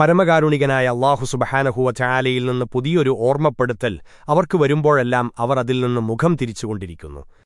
പരമകാരുണികനായ അള്ളാഹു സുബഹാനഹുവ ചായാലയിൽ നിന്ന് പുതിയൊരു ഓർമ്മപ്പെടുത്തൽ അവർക്ക് വരുമ്പോഴെല്ലാം അവർ അതിൽ നിന്ന് മുഖം തിരിച്ചുകൊണ്ടിരിക്കുന്നു.